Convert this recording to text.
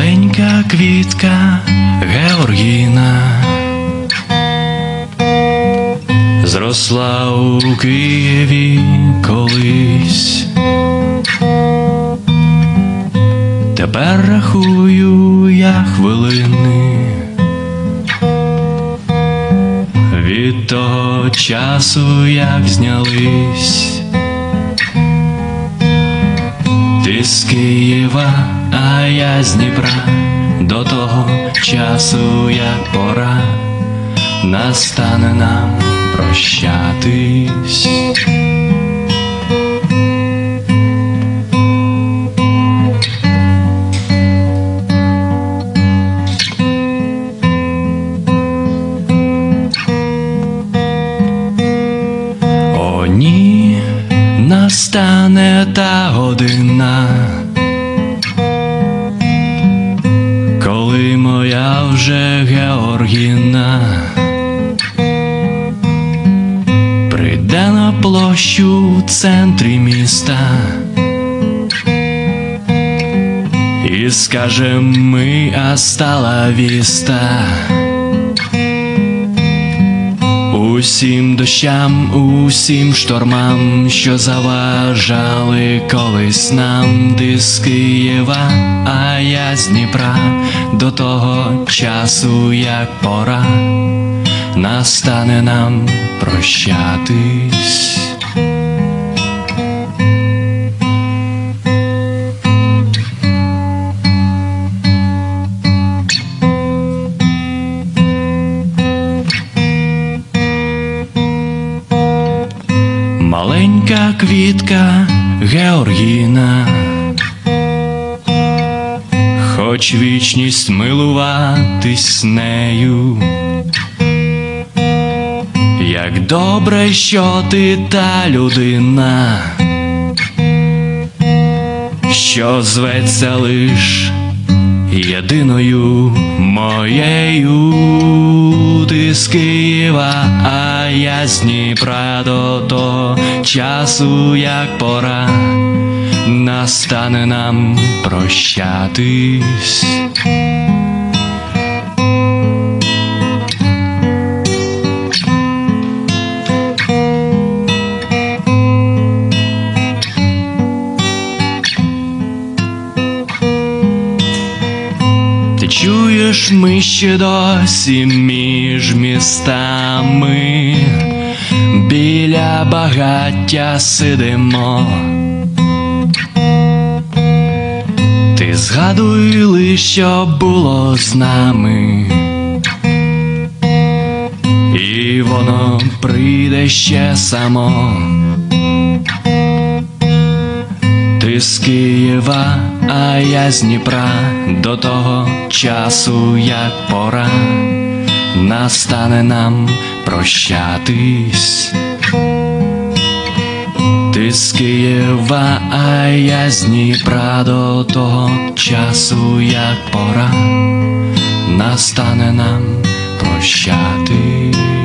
Маленька квітка Георгіна зросла у Києві колись. Тепер рахую я хвилини від того часу, як знялись. Ти з Києва, а я з Дніпра, до того часу, як пора, настане нам прощатись. О, ні, настане та година, площу в центрі міста і скаже ми остала віста. Усім дощам, усім штормам, що заважали колись нам ти з Києва, а я з Дніпра до того часу, як пора, настане нам прощатись. Маленька квітка Георгіна, хоч вічність милуватись нею, як добре, що ти та людина, що зветься лиш єдиною моєю ти з Києва, а я з Дніпра до того часу, як пора, настане нам прощатись. Чуєш, ми ще досі між містами, біля багаття сидимо. Ти згадуй лиш, що було з нами, і воно прийде ще само. Ти з Києва, а я з Дніпра до того часу, як пора, настане нам прощатись. Ти з Києва, а я з Дніпра до того часу, як пора, настане нам прощатись.